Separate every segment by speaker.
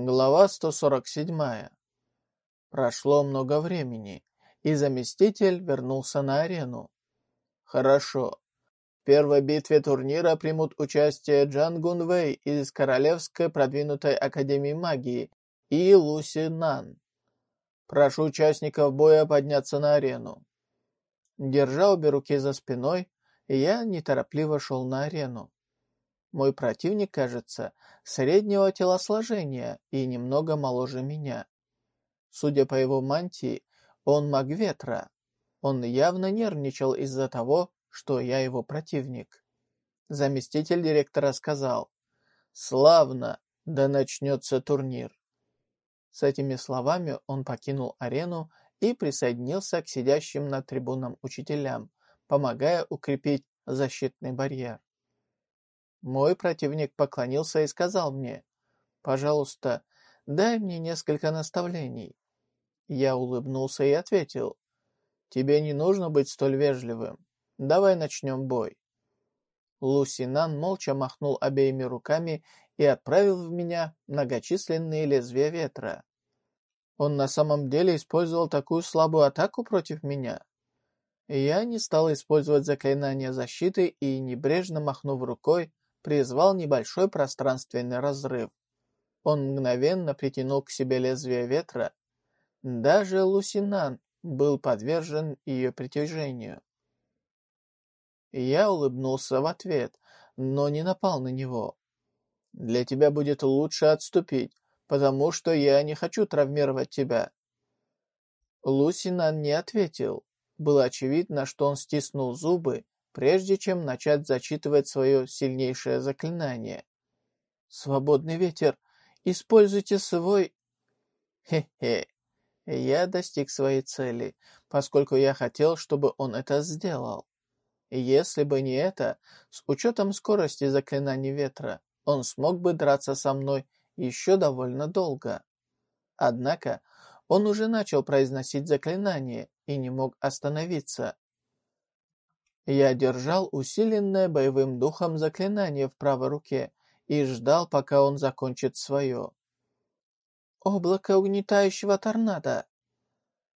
Speaker 1: Глава 147. Прошло много времени, и заместитель вернулся на арену. Хорошо. В первой битве турнира примут участие Джан Гун Вэй из Королевской продвинутой Академии Магии и Луси Нан. Прошу участников боя подняться на арену. Держа обе руки за спиной, я неторопливо шел на арену. Мой противник, кажется, среднего телосложения и немного моложе меня. Судя по его мантии, он маг ветра. Он явно нервничал из-за того, что я его противник. Заместитель директора сказал, «Славно, да начнется турнир». С этими словами он покинул арену и присоединился к сидящим на трибунам учителям, помогая укрепить защитный барьер. Мой противник поклонился и сказал мне, «Пожалуйста, дай мне несколько наставлений». Я улыбнулся и ответил, «Тебе не нужно быть столь вежливым. Давай начнем бой». Лусинан молча махнул обеими руками и отправил в меня многочисленные лезвия ветра. Он на самом деле использовал такую слабую атаку против меня. Я не стал использовать заклинание защиты и, небрежно махнув рукой, призвал небольшой пространственный разрыв. Он мгновенно притянул к себе лезвие ветра. Даже Лусинан был подвержен ее притяжению. Я улыбнулся в ответ, но не напал на него. «Для тебя будет лучше отступить, потому что я не хочу травмировать тебя». Лусинан не ответил. Было очевидно, что он стиснул зубы прежде чем начать зачитывать свое сильнейшее заклинание. «Свободный ветер, используйте свой...» «Хе-хе, я достиг своей цели, поскольку я хотел, чтобы он это сделал. Если бы не это, с учетом скорости заклинаний ветра, он смог бы драться со мной еще довольно долго. Однако он уже начал произносить заклинание и не мог остановиться. Я держал усиленное боевым духом заклинание в правой руке и ждал, пока он закончит свое. Облако угнетающего торнадо.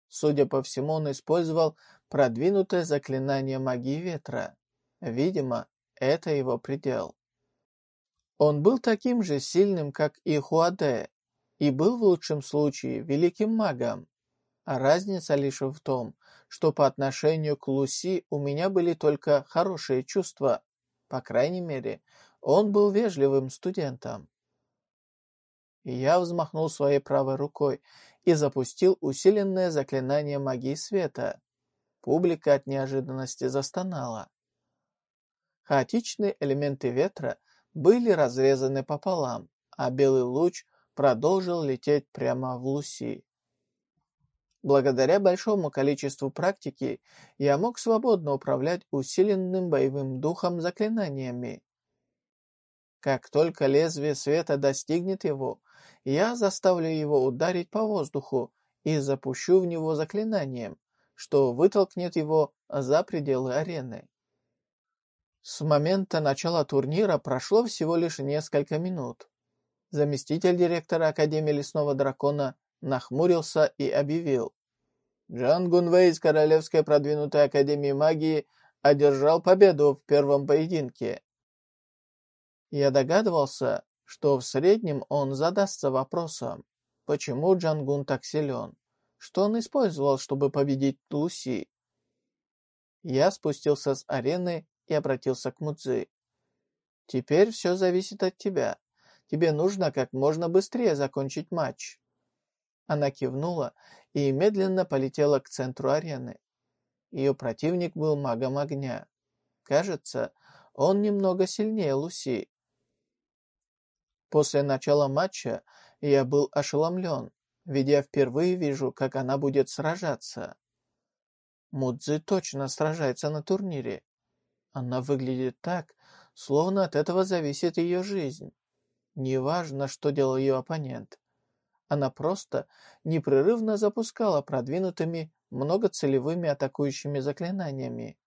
Speaker 1: Судя по всему, он использовал продвинутое заклинание магии ветра. Видимо, это его предел. Он был таким же сильным, как и Хуаде, и был в лучшем случае великим магом. А разница лишь в том, что по отношению к Луси у меня были только хорошие чувства. По крайней мере, он был вежливым студентом. Я взмахнул своей правой рукой и запустил усиленное заклинание магии света. Публика от неожиданности застонала. Хаотичные элементы ветра были разрезаны пополам, а белый луч продолжил лететь прямо в Луси. Благодаря большому количеству практики я мог свободно управлять усиленным боевым духом заклинаниями. Как только лезвие света достигнет его, я заставлю его ударить по воздуху и запущу в него заклинанием, что вытолкнет его за пределы арены. С момента начала турнира прошло всего лишь несколько минут. Заместитель директора Академии Лесного Дракона нахмурился и объявил. Джан Гунвей из Королевской продвинутой Академии Магии одержал победу в первом поединке. Я догадывался, что в среднем он задастся вопросом, почему Джангун так силен, что он использовал, чтобы победить Луси. Я спустился с арены и обратился к Мудзи. «Теперь все зависит от тебя. Тебе нужно как можно быстрее закончить матч». Она кивнула и медленно полетела к центру арены. Ее противник был магом огня. Кажется, он немного сильнее Луси. После начала матча я был ошеломлен, ведь я впервые вижу, как она будет сражаться. Мудзи точно сражается на турнире. Она выглядит так, словно от этого зависит ее жизнь. Неважно, что делал ее оппонент. Она просто непрерывно запускала продвинутыми многоцелевыми атакующими заклинаниями.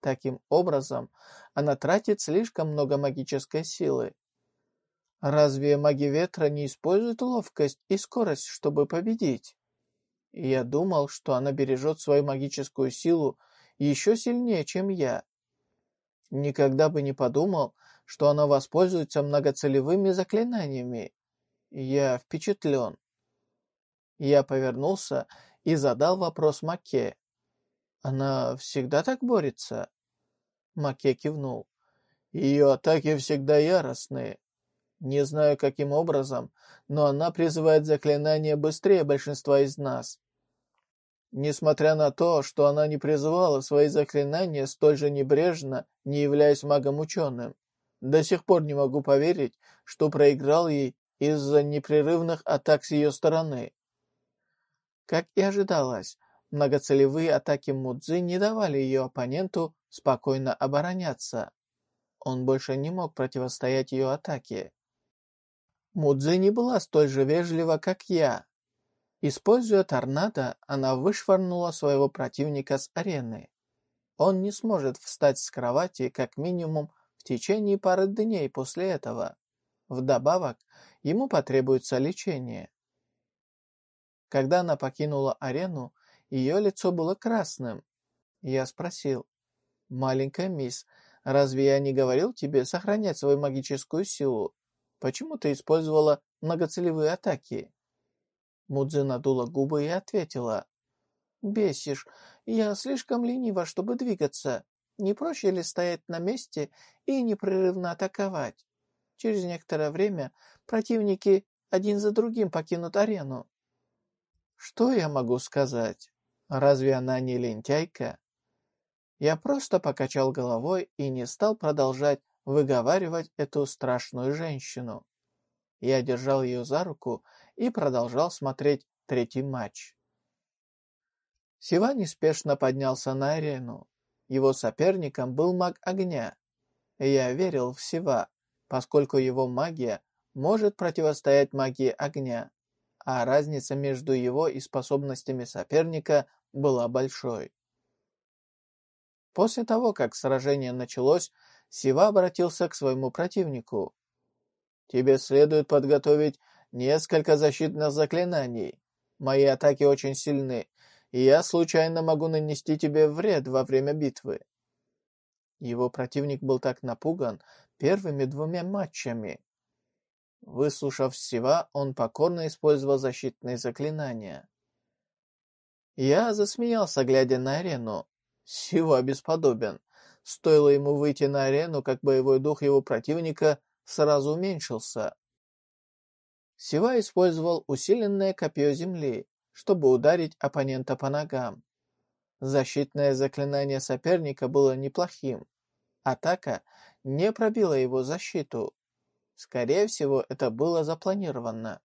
Speaker 1: Таким образом, она тратит слишком много магической силы. Разве маги ветра не используют ловкость и скорость, чтобы победить? Я думал, что она бережет свою магическую силу еще сильнее, чем я. Никогда бы не подумал, что она воспользуется многоцелевыми заклинаниями. Я впечатлен. Я повернулся и задал вопрос Маке. «Она всегда так борется?» Маке кивнул. «Ее атаки всегда яростные. Не знаю, каким образом, но она призывает заклинания быстрее большинства из нас. Несмотря на то, что она не призывала свои заклинания столь же небрежно, не являясь магом-ученым, до сих пор не могу поверить, что проиграл ей из-за непрерывных атак с ее стороны. Как и ожидалось, многоцелевые атаки Мудзи не давали ее оппоненту спокойно обороняться. Он больше не мог противостоять ее атаке. Мудзи не была столь же вежлива, как я. Используя торнадо, она вышвырнула своего противника с арены. Он не сможет встать с кровати как минимум в течение пары дней после этого. Вдобавок, ему потребуется лечение. Когда она покинула арену, ее лицо было красным. Я спросил, «Маленькая мисс, разве я не говорил тебе сохранять свою магическую силу? Почему ты использовала многоцелевые атаки?» Мудзи надула губы и ответила, «Бесишь, я слишком ленива, чтобы двигаться. Не проще ли стоять на месте и непрерывно атаковать? Через некоторое время противники один за другим покинут арену. Что я могу сказать? Разве она не лентяйка? Я просто покачал головой и не стал продолжать выговаривать эту страшную женщину. Я держал ее за руку и продолжал смотреть третий матч. Сива неспешно поднялся на арену. Его соперником был маг огня. Я верил в Сива, поскольку его магия может противостоять магии огня а разница между его и способностями соперника была большой. После того, как сражение началось, Сива обратился к своему противнику. «Тебе следует подготовить несколько защитных заклинаний. Мои атаки очень сильны, и я случайно могу нанести тебе вред во время битвы». Его противник был так напуган первыми двумя матчами, Выслушав Сива, он покорно использовал защитные заклинания. Я засмеялся, глядя на арену. Сива бесподобен. Стоило ему выйти на арену, как боевой дух его противника сразу уменьшился. Сива использовал усиленное копье земли, чтобы ударить оппонента по ногам. Защитное заклинание соперника было неплохим. Атака не пробила его защиту, Скорее всего, это было запланировано.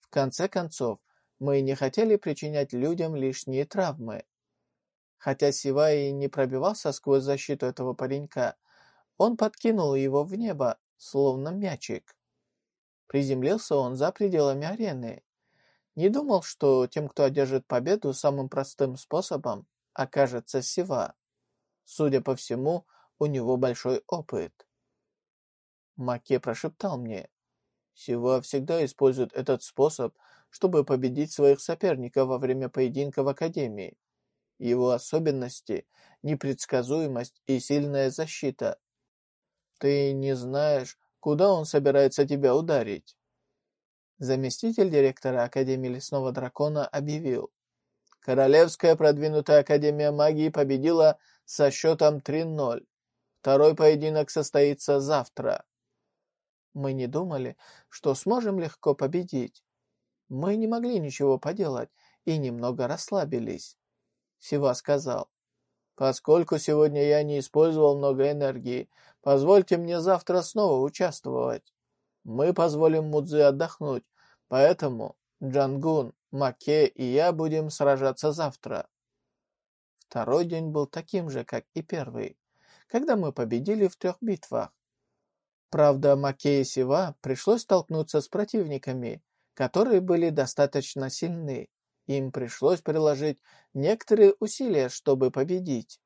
Speaker 1: В конце концов, мы не хотели причинять людям лишние травмы. Хотя Сивай не пробивался сквозь защиту этого паренька, он подкинул его в небо, словно мячик. Приземлился он за пределами арены. Не думал, что тем, кто одержит победу самым простым способом, окажется Сива. Судя по всему, у него большой опыт. Маке прошептал мне. Сива всегда использует этот способ, чтобы победить своих соперников во время поединка в Академии. Его особенности – непредсказуемость и сильная защита. Ты не знаешь, куда он собирается тебя ударить. Заместитель директора Академии Лесного Дракона объявил. Королевская продвинутая Академия Магии победила со счетом 3-0. Второй поединок состоится завтра. Мы не думали, что сможем легко победить. Мы не могли ничего поделать и немного расслабились. Сива сказал, «Поскольку сегодня я не использовал много энергии, позвольте мне завтра снова участвовать. Мы позволим Мудзи отдохнуть, поэтому Джангун, Маке и я будем сражаться завтра». Второй день был таким же, как и первый, когда мы победили в трех битвах. Правда, Маке и Сива пришлось столкнуться с противниками, которые были достаточно сильны. Им пришлось приложить некоторые усилия, чтобы победить.